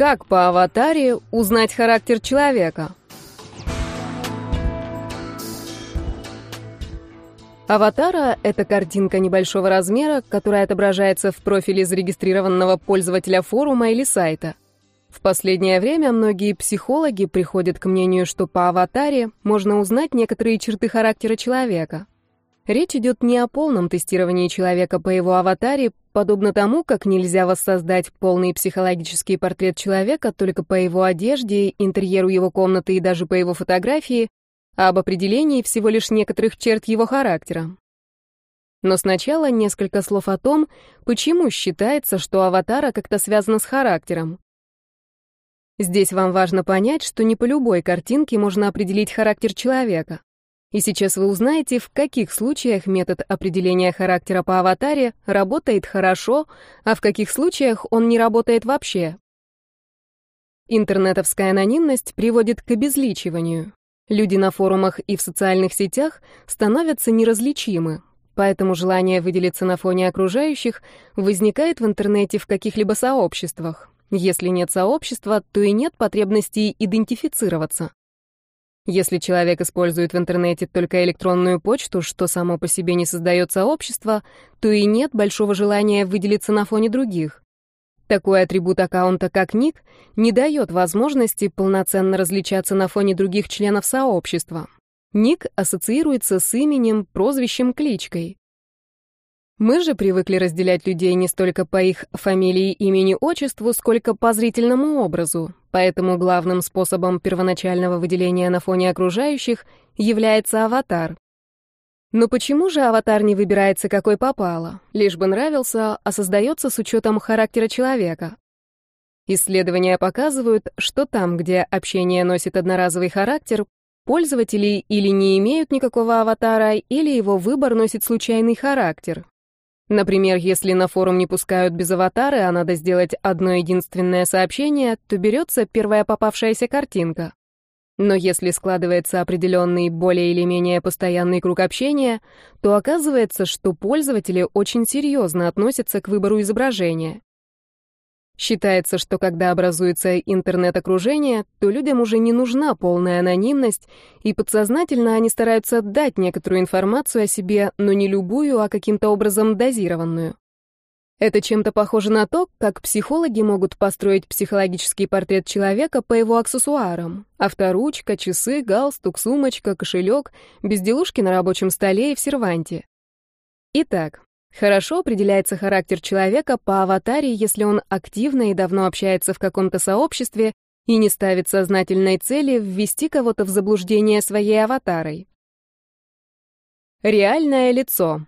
Как по аватаре узнать характер человека? Аватара — это картинка небольшого размера, которая отображается в профиле зарегистрированного пользователя форума или сайта. В последнее время многие психологи приходят к мнению, что по аватаре можно узнать некоторые черты характера человека. Речь идет не о полном тестировании человека по его аватаре, подобно тому, как нельзя воссоздать полный психологический портрет человека только по его одежде, интерьеру его комнаты и даже по его фотографии, а об определении всего лишь некоторых черт его характера. Но сначала несколько слов о том, почему считается, что аватара как-то связана с характером. Здесь вам важно понять, что не по любой картинке можно определить характер человека. И сейчас вы узнаете, в каких случаях метод определения характера по аватаре работает хорошо, а в каких случаях он не работает вообще. Интернетовская анонимность приводит к обезличиванию. Люди на форумах и в социальных сетях становятся неразличимы, поэтому желание выделиться на фоне окружающих возникает в интернете в каких-либо сообществах. Если нет сообщества, то и нет потребности идентифицироваться. Если человек использует в интернете только электронную почту, что само по себе не создает сообщества, то и нет большого желания выделиться на фоне других. Такой атрибут аккаунта, как ник, не дает возможности полноценно различаться на фоне других членов сообщества. Ник ассоциируется с именем, прозвищем, кличкой. Мы же привыкли разделять людей не столько по их фамилии, имени, отчеству, сколько по зрительному образу, поэтому главным способом первоначального выделения на фоне окружающих является аватар. Но почему же аватар не выбирается какой попало, лишь бы нравился, а создается с учетом характера человека? Исследования показывают, что там, где общение носит одноразовый характер, пользователи или не имеют никакого аватара, или его выбор носит случайный характер, Например, если на форум не пускают без аватара, а надо сделать одно единственное сообщение, то берется первая попавшаяся картинка. Но если складывается определенный более или менее постоянный круг общения, то оказывается, что пользователи очень серьезно относятся к выбору изображения. Считается, что когда образуется интернет-окружение, то людям уже не нужна полная анонимность, и подсознательно они стараются дать некоторую информацию о себе, но не любую, а каким-то образом дозированную. Это чем-то похоже на то, как психологи могут построить психологический портрет человека по его аксессуарам. Авторучка, часы, галстук, сумочка, кошелек, безделушки на рабочем столе и в серванте. Итак, Хорошо определяется характер человека по аватаре, если он активно и давно общается в каком-то сообществе и не ставит сознательной цели ввести кого-то в заблуждение своей аватарой. Реальное лицо.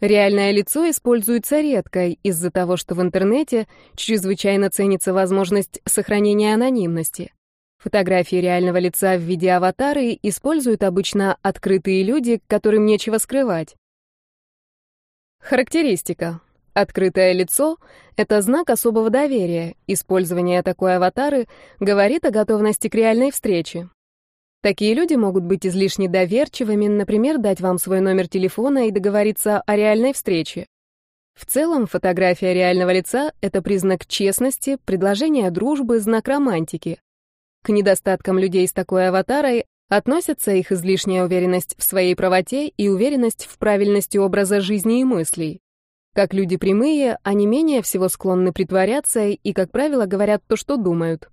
Реальное лицо используется редко из-за того, что в интернете чрезвычайно ценится возможность сохранения анонимности. Фотографии реального лица в виде аватары используют обычно открытые люди, которым нечего скрывать. Характеристика. Открытое лицо — это знак особого доверия. Использование такой аватары говорит о готовности к реальной встрече. Такие люди могут быть излишне доверчивыми, например, дать вам свой номер телефона и договориться о реальной встрече. В целом, фотография реального лица — это признак честности, предложение дружбы, знак романтики. К недостаткам людей с такой аватарой Относятся их излишняя уверенность в своей правоте и уверенность в правильности образа жизни и мыслей. Как люди прямые, они менее всего склонны притворяться и, как правило, говорят то, что думают.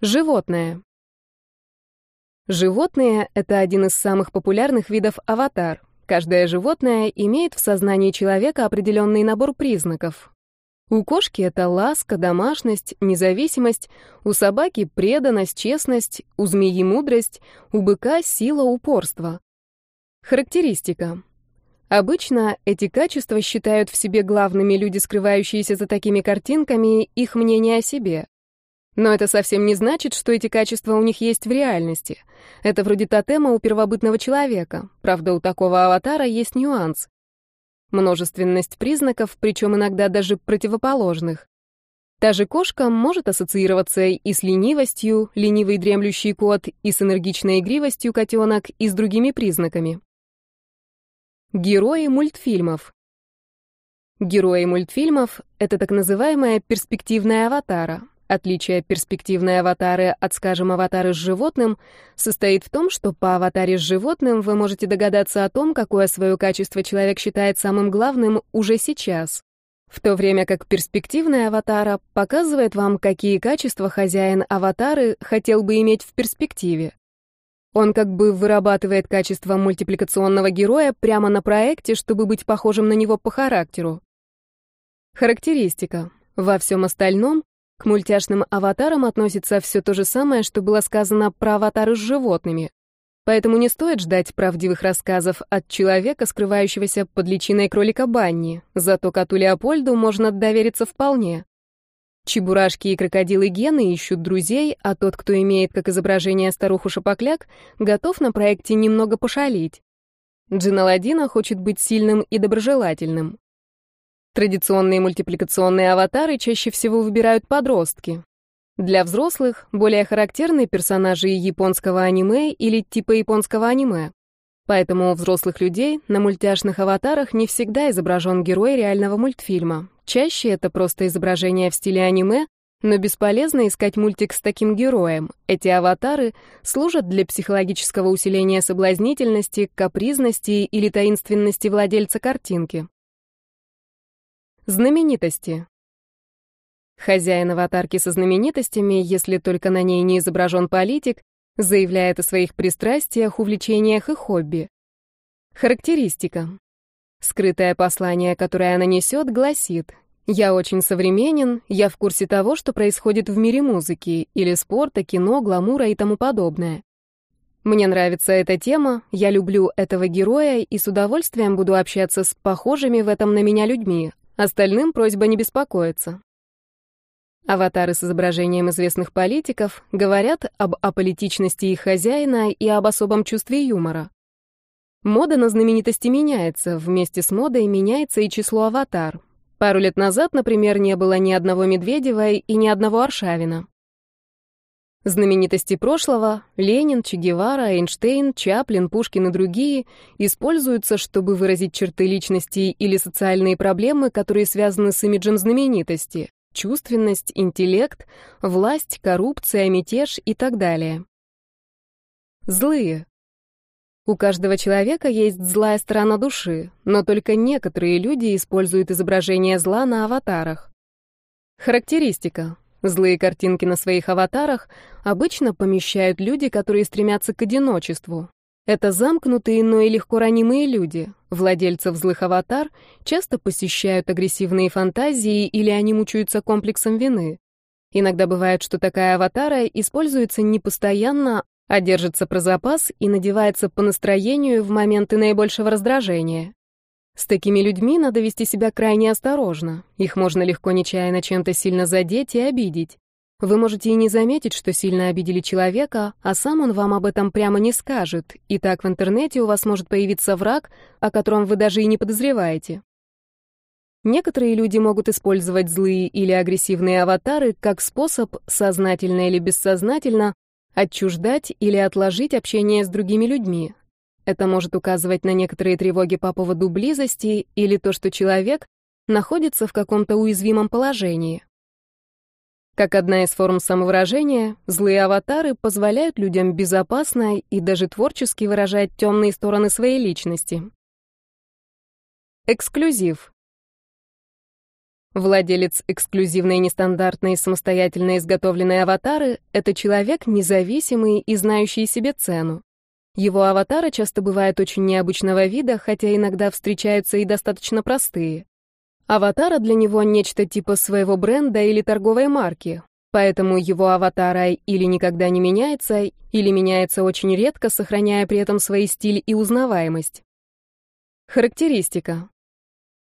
Животное. Животные — это один из самых популярных видов аватар. Каждое животное имеет в сознании человека определенный набор признаков. У кошки это ласка, домашность, независимость, у собаки преданность, честность, у змеи мудрость, у быка сила, упорство. Характеристика. Обычно эти качества считают в себе главными люди, скрывающиеся за такими картинками, их мнение о себе. Но это совсем не значит, что эти качества у них есть в реальности. Это вроде тотема у первобытного человека. Правда, у такого аватара есть нюанс. Множественность признаков, причем иногда даже противоположных. Та же кошка может ассоциироваться и с ленивостью, ленивый дремлющий кот, и с энергичной игривостью котенок, и с другими признаками. Герои мультфильмов. Герои мультфильмов — это так называемая перспективная аватара. Отличие перспективной аватары от, скажем, аватары с животным состоит в том, что по аватаре с животным вы можете догадаться о том, какое свое качество человек считает самым главным уже сейчас. В то время как перспективная аватара показывает вам, какие качества хозяин аватары хотел бы иметь в перспективе. Он как бы вырабатывает качество мультипликационного героя прямо на проекте, чтобы быть похожим на него по характеру. Характеристика. Во всем остальном к мультяшным аватарам относится все то же самое, что было сказано про аватары с животными. Поэтому не стоит ждать правдивых рассказов от человека, скрывающегося под личиной кролика Банни. Зато коту Леопольду можно довериться вполне. Чебурашки и крокодилы Гены ищут друзей, а тот, кто имеет как изображение старуху Шапокляк, готов на проекте немного пошалить. Джин Аладдина хочет быть сильным и доброжелательным. Традиционные мультипликационные аватары чаще всего выбирают подростки. Для взрослых более характерны персонажи японского аниме или типа японского аниме. Поэтому у взрослых людей на мультяшных аватарах не всегда изображен герой реального мультфильма. Чаще это просто изображение в стиле аниме, но бесполезно искать мультик с таким героем. Эти аватары служат для психологического усиления соблазнительности, капризности или таинственности владельца картинки. Знаменитости. Хозяин аватарки со знаменитостями, если только на ней не изображен политик, заявляет о своих пристрастиях, увлечениях и хобби. Характеристика. Скрытое послание, которое она несет, гласит «Я очень современен, я в курсе того, что происходит в мире музыки, или спорта, кино, гламура и тому подобное. Мне нравится эта тема, я люблю этого героя и с удовольствием буду общаться с похожими в этом на меня людьми, Остальным просьба не беспокоиться. Аватары с изображением известных политиков говорят об аполитичности их хозяина и об особом чувстве юмора. Мода на знаменитости меняется, вместе с модой меняется и число аватар. Пару лет назад, например, не было ни одного Медведева и ни одного Аршавина. Знаменитости прошлого — Ленин, Че Гевара, Эйнштейн, Чаплин, Пушкин и другие — используются, чтобы выразить черты личности или социальные проблемы, которые связаны с имиджем знаменитости — чувственность, интеллект, власть, коррупция, мятеж и так далее. Злые. У каждого человека есть злая сторона души, но только некоторые люди используют изображение зла на аватарах. Характеристика. Злые картинки на своих аватарах обычно помещают люди, которые стремятся к одиночеству. Это замкнутые, но и легко ранимые люди. Владельцев злых аватар часто посещают агрессивные фантазии или они мучаются комплексом вины. Иногда бывает, что такая аватара используется не постоянно, а держится про запас и надевается по настроению в моменты наибольшего раздражения. С такими людьми надо вести себя крайне осторожно. Их можно легко нечаянно чем-то сильно задеть и обидеть. Вы можете и не заметить, что сильно обидели человека, а сам он вам об этом прямо не скажет. И так в интернете у вас может появиться враг, о котором вы даже и не подозреваете. Некоторые люди могут использовать злые или агрессивные аватары как способ, сознательно или бессознательно, отчуждать или отложить общение с другими людьми, это может указывать на некоторые тревоги по поводу близости или то, что человек находится в каком-то уязвимом положении. Как одна из форм самовыражения, злые аватары позволяют людям безопасно и даже творчески выражать темные стороны своей личности. Эксклюзив. Владелец эксклюзивной, нестандартной, самостоятельно изготовленной аватары — это человек независимый и знающий себе цену. Его аватары часто бывают очень необычного вида, хотя иногда встречаются и достаточно простые. Аватара для него нечто типа своего бренда или торговой марки, поэтому его аватара или никогда не меняется, или меняется очень редко, сохраняя при этом свой стиль и узнаваемость. Характеристика.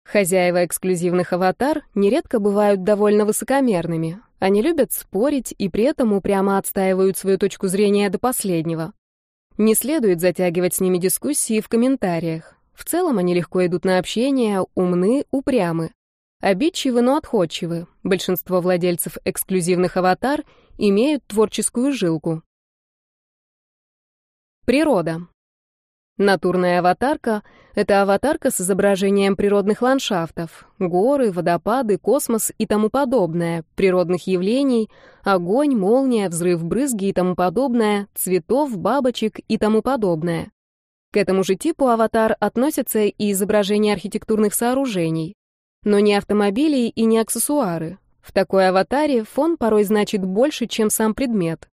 Хозяева эксклюзивных аватар нередко бывают довольно высокомерными. Они любят спорить и при этом упрямо отстаивают свою точку зрения до последнего. Не следует затягивать с ними дискуссии в комментариях. В целом они легко идут на общение, умны, упрямы. Обидчивы, но отходчивы. Большинство владельцев эксклюзивных аватар имеют творческую жилку. Природа. Натурная аватарка — это аватарка с изображением природных ландшафтов, горы, водопады, космос и тому подобное, природных явлений, огонь, молния, взрыв брызги и тому подобное, цветов, бабочек и тому подобное. К этому же типу аватар относятся и изображения архитектурных сооружений, но не автомобилей и не аксессуары. В такой аватаре фон порой значит больше, чем сам предмет.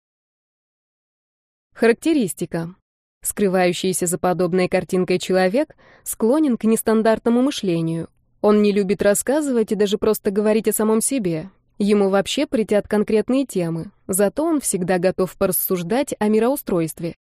Характеристика. Скрывающийся за подобной картинкой человек склонен к нестандартному мышлению. Он не любит рассказывать и даже просто говорить о самом себе. Ему вообще притят конкретные темы, зато он всегда готов порассуждать о мироустройстве.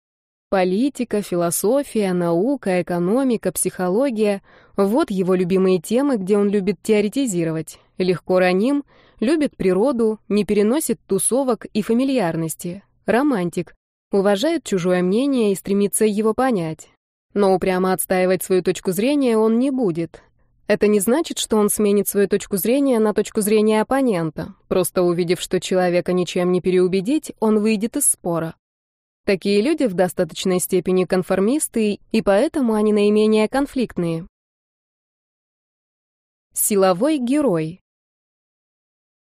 Политика, философия, наука, экономика, психология — вот его любимые темы, где он любит теоретизировать. Легко раним, любит природу, не переносит тусовок и фамильярности. Романтик, уважает чужое мнение и стремится его понять. Но упрямо отстаивать свою точку зрения он не будет. Это не значит, что он сменит свою точку зрения на точку зрения оппонента. Просто увидев, что человека ничем не переубедить, он выйдет из спора. Такие люди в достаточной степени конформисты, и поэтому они наименее конфликтные. Силовой герой.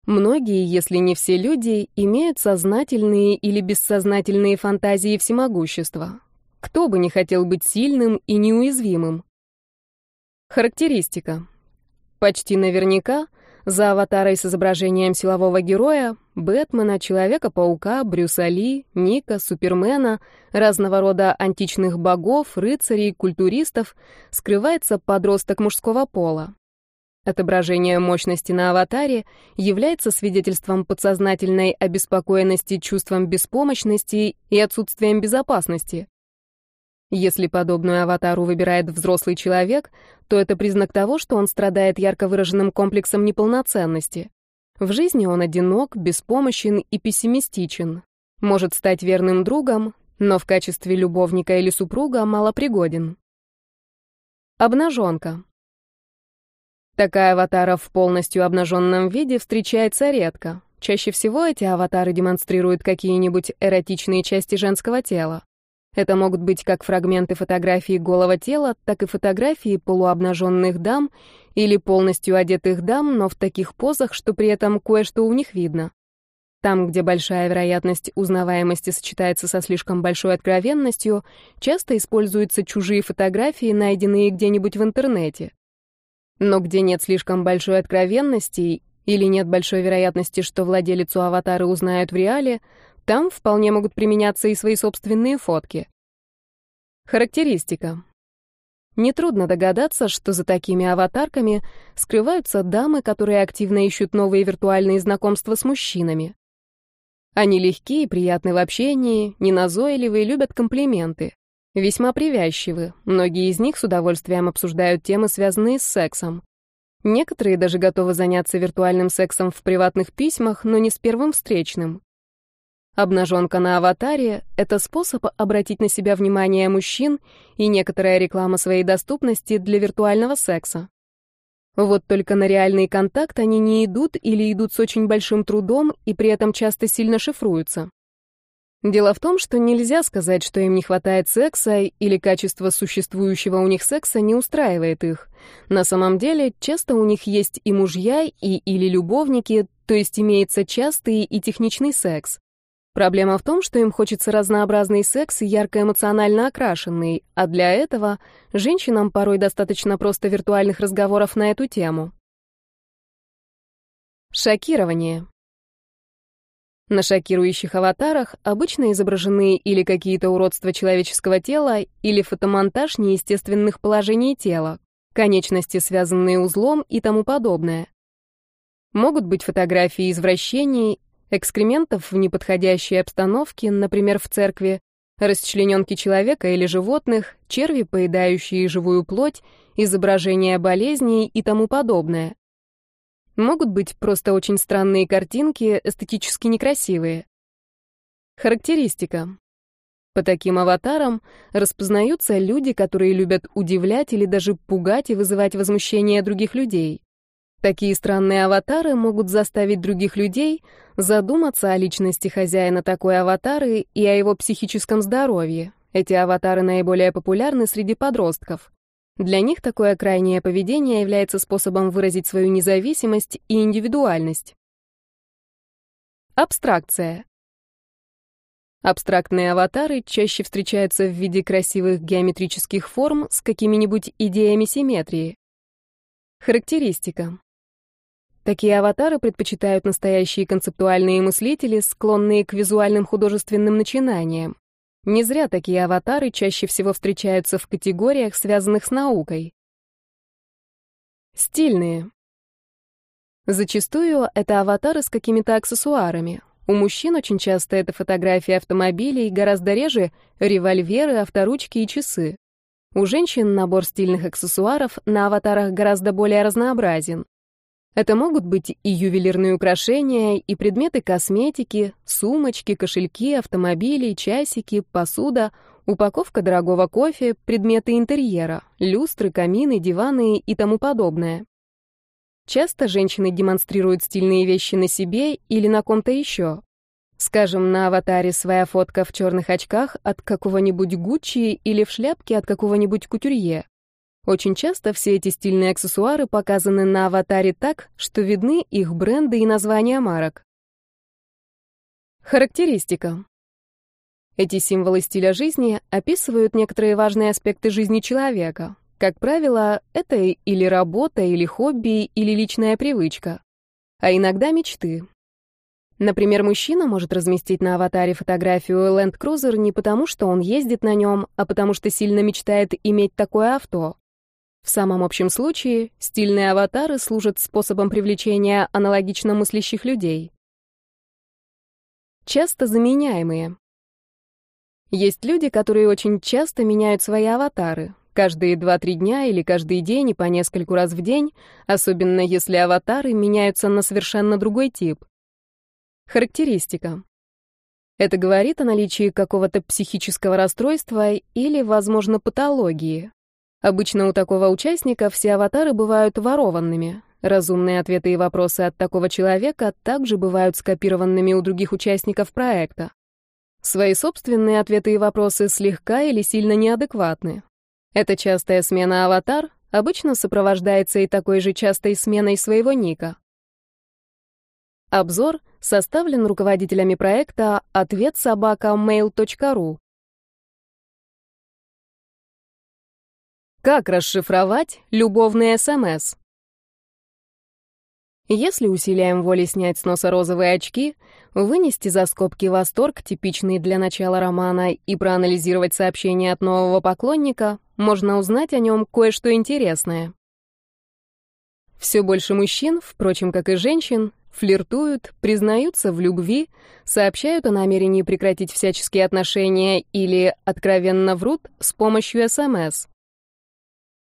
Многие, если не все люди, имеют сознательные или бессознательные фантазии всемогущества. Кто бы не хотел быть сильным и неуязвимым? Характеристика. Почти наверняка за аватарой с изображением силового героя, Бэтмена, Человека-паука, Брюса Ли, Ника, Супермена, разного рода античных богов, рыцарей, культуристов скрывается подросток мужского пола. Отображение мощности на аватаре является свидетельством подсознательной обеспокоенности чувством беспомощности и отсутствием безопасности. Если подобную аватару выбирает взрослый человек, то это признак того, что он страдает ярко выраженным комплексом неполноценности. В жизни он одинок, беспомощен и пессимистичен. Может стать верным другом, но в качестве любовника или супруга малопригоден. Обнаженка. Такая аватара в полностью обнаженном виде встречается редко. Чаще всего эти аватары демонстрируют какие-нибудь эротичные части женского тела. Это могут быть как фрагменты фотографии голого тела, так и фотографии полуобнаженных дам или полностью одетых дам, но в таких позах, что при этом кое-что у них видно. Там, где большая вероятность узнаваемости сочетается со слишком большой откровенностью, часто используются чужие фотографии, найденные где-нибудь в интернете. Но где нет слишком большой откровенности или нет большой вероятности, что владелицу аватара узнают в реале, там вполне могут применяться и свои собственные фотки. Характеристика. Нетрудно догадаться, что за такими аватарками скрываются дамы, которые активно ищут новые виртуальные знакомства с мужчинами. Они легкие, приятны в общении, неназойливые, любят комплименты. Весьма привязчивы. Многие из них с удовольствием обсуждают темы, связанные с сексом. Некоторые даже готовы заняться виртуальным сексом в приватных письмах, но не с первым встречным. Обнаженка на аватаре — это способ обратить на себя внимание мужчин и некоторая реклама своей доступности для виртуального секса. Вот только на реальный контакт они не идут или идут с очень большим трудом и при этом часто сильно шифруются. Дело в том, что нельзя сказать, что им не хватает секса или качество существующего у них секса не устраивает их. На самом деле, часто у них есть и мужья, и или любовники, то есть имеется частый и техничный секс. Проблема в том, что им хочется разнообразный секс и ярко эмоционально окрашенный, а для этого женщинам порой достаточно просто виртуальных разговоров на эту тему. Шокирование. На шокирующих аватарах обычно изображены или какие-то уродства человеческого тела, или фотомонтаж неестественных положений тела, конечности, связанные узлом и тому подобное. Могут быть фотографии извращений, экскрементов в неподходящей обстановке, например, в церкви, расчлененки человека или животных, черви, поедающие живую плоть, изображения болезней и тому подобное. Могут быть просто очень странные картинки, эстетически некрасивые. Характеристика. По таким аватарам распознаются люди, которые любят удивлять или даже пугать и вызывать возмущение других людей. Такие странные аватары могут заставить других людей задуматься о личности хозяина такой аватары и о его психическом здоровье. Эти аватары наиболее популярны среди подростков. Для них такое крайнее поведение является способом выразить свою независимость и индивидуальность. Абстракция. Абстрактные аватары чаще встречаются в виде красивых геометрических форм с какими-нибудь идеями симметрии. Характеристика. Такие аватары предпочитают настоящие концептуальные мыслители, склонные к визуальным художественным начинаниям. Не зря такие аватары чаще всего встречаются в категориях, связанных с наукой. Стильные. Зачастую это аватары с какими-то аксессуарами. У мужчин очень часто это фотографии автомобилей, гораздо реже — револьверы, авторучки и часы. У женщин набор стильных аксессуаров на аватарах гораздо более разнообразен. Это могут быть и ювелирные украшения, и предметы косметики, сумочки, кошельки, автомобили, часики, посуда, упаковка дорогого кофе, предметы интерьера, люстры, камины, диваны и тому подобное. Часто женщины демонстрируют стильные вещи на себе или на ком-то еще. Скажем, на аватаре своя фотка в черных очках от какого-нибудь Гуччи или в шляпке от какого-нибудь кутюрье. Очень часто все эти стильные аксессуары показаны на аватаре так, что видны их бренды и названия марок. Характеристика. Эти символы стиля жизни описывают некоторые важные аспекты жизни человека. Как правило, это или работа, или хобби, или личная привычка. А иногда мечты. Например, мужчина может разместить на аватаре фотографию Land Cruiser не потому, что он ездит на нем, а потому что сильно мечтает иметь такое авто. В самом общем случае, стильные аватары служат способом привлечения аналогично мыслящих людей. Часто заменяемые. Есть люди, которые очень часто меняют свои аватары. Каждые 2-3 дня или каждый день и по нескольку раз в день, особенно если аватары меняются на совершенно другой тип. Характеристика. Это говорит о наличии какого-то психического расстройства или, возможно, патологии. Обычно у такого участника все аватары бывают ворованными. Разумные ответы и вопросы от такого человека также бывают скопированными у других участников проекта. Свои собственные ответы и вопросы слегка или сильно неадекватны. Эта частая смена аватар обычно сопровождается и такой же частой сменой своего ника. Обзор составлен руководителями проекта «Ответ Как расшифровать любовный СМС? Если усилием воли снять с носа розовые очки, вынести за скобки восторг, типичный для начала романа, и проанализировать сообщение от нового поклонника, можно узнать о нем кое-что интересное. Все больше мужчин, впрочем, как и женщин, флиртуют, признаются в любви, сообщают о намерении прекратить всяческие отношения или откровенно врут с помощью СМС.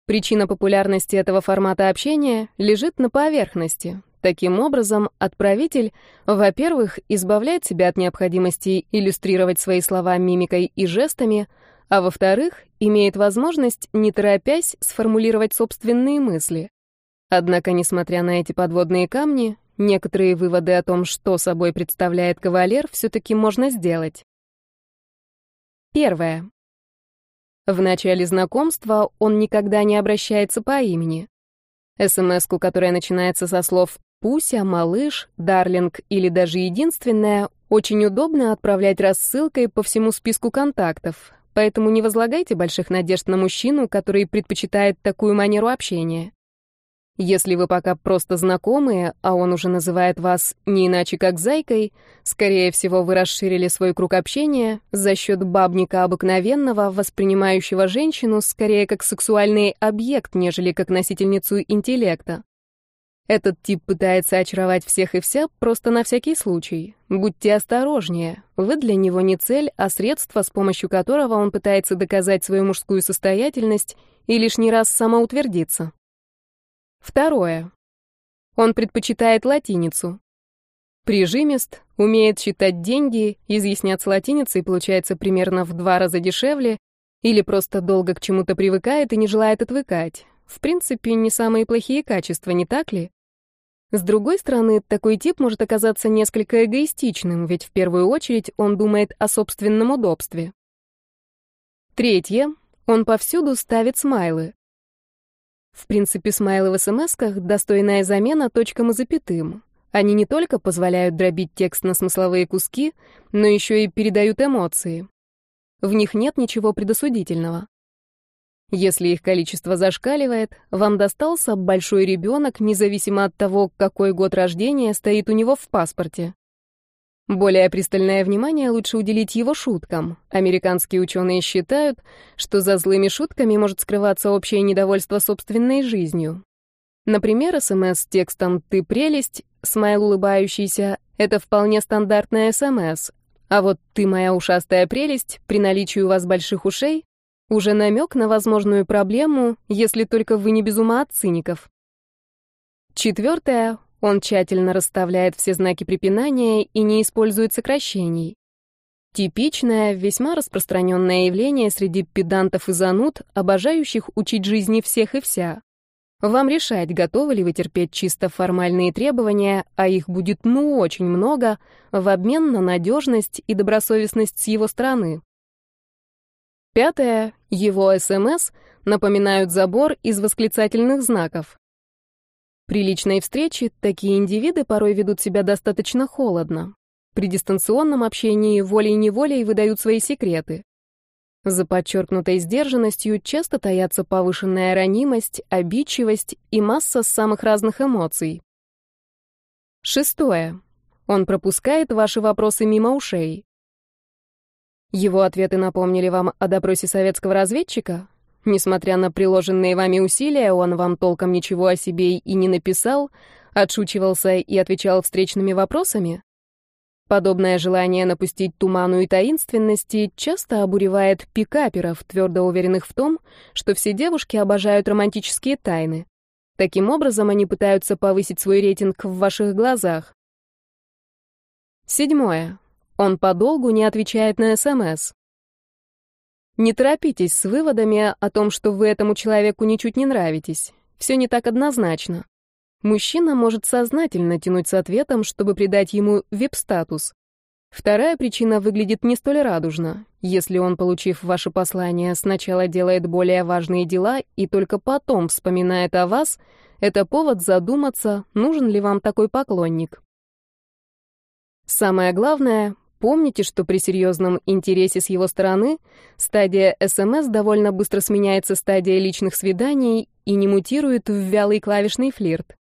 Причина популярности этого формата общения лежит на поверхности. Таким образом, отправитель, во-первых, избавляет себя от необходимости иллюстрировать свои слова мимикой и жестами, а во-вторых, имеет возможность, не торопясь, сформулировать собственные мысли. Однако, несмотря на эти подводные камни, некоторые выводы о том, что собой представляет кавалер, все-таки можно сделать. Первое. В начале знакомства он никогда не обращается по имени. СМС-ку, которая начинается со слов «Пуся», «Малыш», «Дарлинг» или даже «Единственная», очень удобно отправлять рассылкой по всему списку контактов, поэтому не возлагайте больших надежд на мужчину, который предпочитает такую манеру общения. Если вы пока просто знакомые, а он уже называет вас не иначе как зайкой, скорее всего, вы расширили свой круг общения за счет бабника обыкновенного, воспринимающего женщину скорее как сексуальный объект, нежели как носительницу интеллекта. Этот тип пытается очаровать всех и вся просто на всякий случай. Будьте осторожнее. Вы для него не цель, а средство, с помощью которого он пытается доказать свою мужскую состоятельность и лишний раз самоутвердиться. Второе. Он предпочитает латиницу. Прижимист, умеет считать деньги, изъясняться латиницей получается примерно в два раза дешевле, или просто долго к чему-то привыкает и не желает отвыкать. В принципе, не самые плохие качества, не так ли? С другой стороны, такой тип может оказаться несколько эгоистичным, ведь в первую очередь он думает о собственном удобстве. Третье. Он повсюду ставит смайлы. В принципе, смайлы в смс-ках — достойная замена точкам и запятым. Они не только позволяют дробить текст на смысловые куски, но еще и передают эмоции. В них нет ничего предосудительного. Если их количество зашкаливает, вам достался большой ребенок, независимо от того, какой год рождения стоит у него в паспорте. Более пристальное внимание лучше уделить его шуткам. Американские ученые считают, что за злыми шутками может скрываться общее недовольство собственной жизнью. Например, СМС с текстом «Ты прелесть», смайл улыбающийся — это вполне стандартная СМС. А вот «Ты моя ушастая прелесть» при наличии у вас больших ушей уже намек на возможную проблему, если только вы не без ума от циников. Четвертое. Он тщательно расставляет все знаки препинания и не использует сокращений. Типичное, весьма распространенное явление среди педантов и зануд, обожающих учить жизни всех и вся. Вам решать, готовы ли вы терпеть чисто формальные требования, а их будет ну очень много, в обмен на надежность и добросовестность с его стороны. Пятое. Его СМС напоминают забор из восклицательных знаков. При личной встрече такие индивиды порой ведут себя достаточно холодно. При дистанционном общении волей-неволей выдают свои секреты. За подчеркнутой сдержанностью часто таятся повышенная ранимость, обидчивость и масса самых разных эмоций. Шестое. Он пропускает ваши вопросы мимо ушей. Его ответы напомнили вам о допросе советского разведчика? Несмотря на приложенные вами усилия, он вам толком ничего о себе и не написал, отшучивался и отвечал встречными вопросами? Подобное желание напустить туману и таинственности часто обуревает пикаперов, твердо уверенных в том, что все девушки обожают романтические тайны. Таким образом, они пытаются повысить свой рейтинг в ваших глазах. Седьмое. Он подолгу не отвечает на СМС. Не торопитесь с выводами о том, что вы этому человеку ничуть не нравитесь. Все не так однозначно. Мужчина может сознательно тянуть с ответом, чтобы придать ему вип-статус. Вторая причина выглядит не столь радужно. Если он, получив ваше послание, сначала делает более важные дела и только потом вспоминает о вас, это повод задуматься, нужен ли вам такой поклонник. Самое главное, помните, что при серьезном интересе с его стороны стадия СМС довольно быстро сменяется стадией личных свиданий и не мутирует в вялый клавишный флирт.